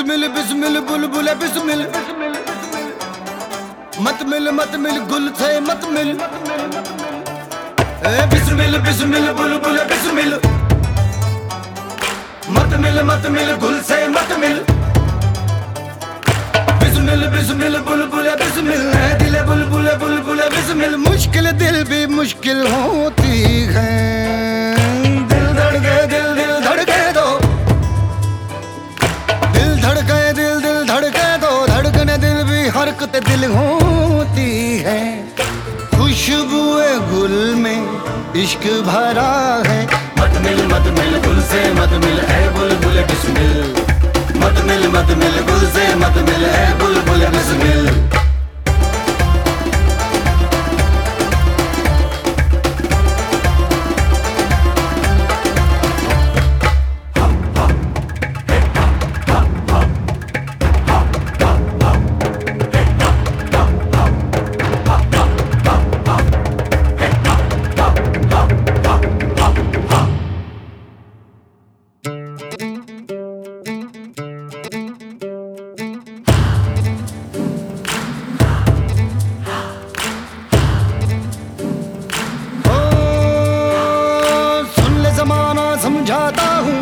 बिस्मिल बिस्मिल, बुलबुल बिस्मिल। मत मिल मत मिल, गुल थे मत मिल। बिस्मिल बिस्मिल, बुलबुल बिस्मिल। मत मिल मत मिल, गुल से मत मिल। बिस्मिल बिस्मिल, बुलबुल बिस्मिल। दिल बुलबुल बुलबुल बिस्मिल। मुश्किल दिल भी मुश्किल होती है। इश्क भरा है। मत मिल मत मिल गुल से मत मिल है बुल बुल बिस्मिल। मत मिल मत मिल गुल से मत मिल है बुल बुल बिस्मिल। समझाता हूँ।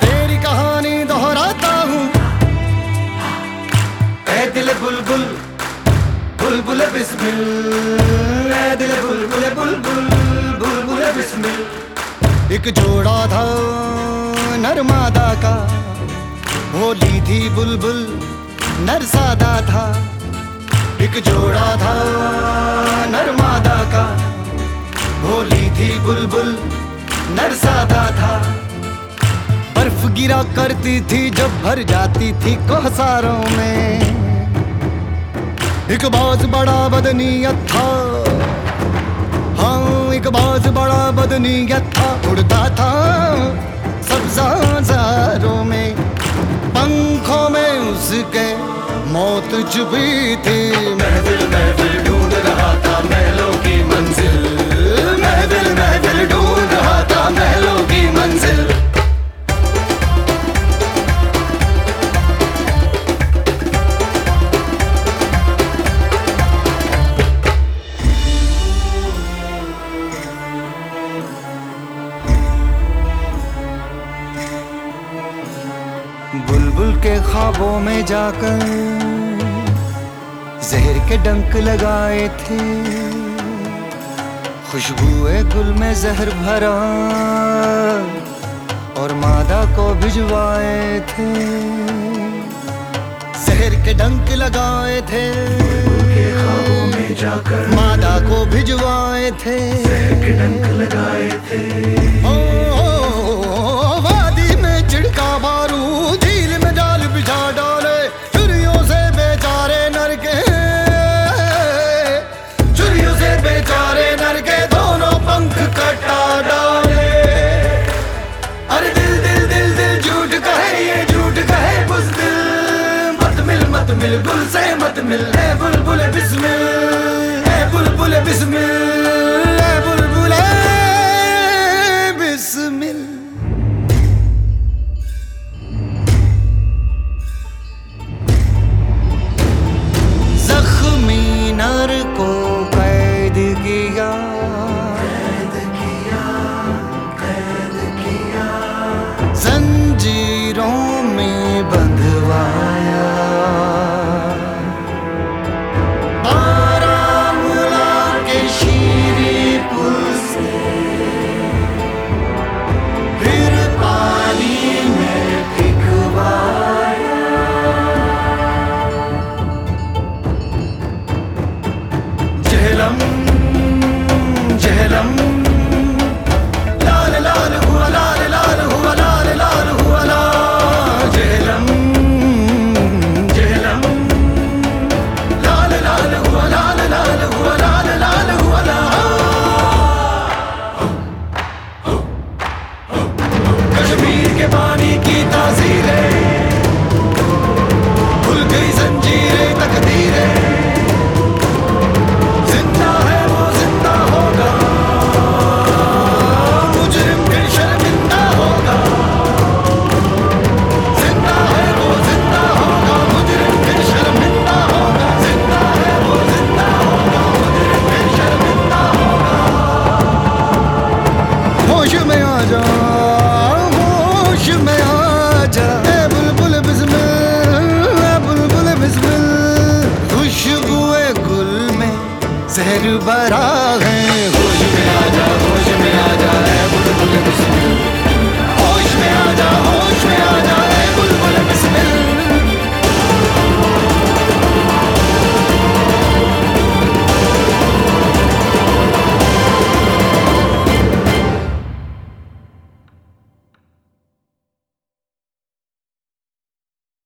तेरी कहानी दोहराता हूँ। दिल बुलबुल बुलबुल बिस्मिल। दिल बुलबुल बुलबुल बुलबुल बिस्मिल। एक जोड़ा था नरमादा का। भोली थी बुलबुल, नरसादा था। एक जोड़ा था नरमादा का। भोली थी बुलबुल नरसादा था। बर्फ़ गिरा करती थी जब भर जाती थी कोहसारों में। एक बहुत बड़ा बदनीयत था। हाँ एक बहुत बड़ा बदनीयत था, उड़ता था सब्जारों में। पंखों में उसके मौत छुपी थी, महफिल महफिल। बुलबुल के ख्वाबों में जाकर जहर के डंक लगाए थे। खुशबुए गुल में जहर भरा और मादा को भिजवाए थे। जहर के डंक लगाए थे। ख्वाबों में जाकर मादा को भिजवाए थे। जहर के डंक लगाए थे। मिल गुल से मत मिल। है बुलबुल बिस्मिल। है बुलबुल बिस्मिल। भरा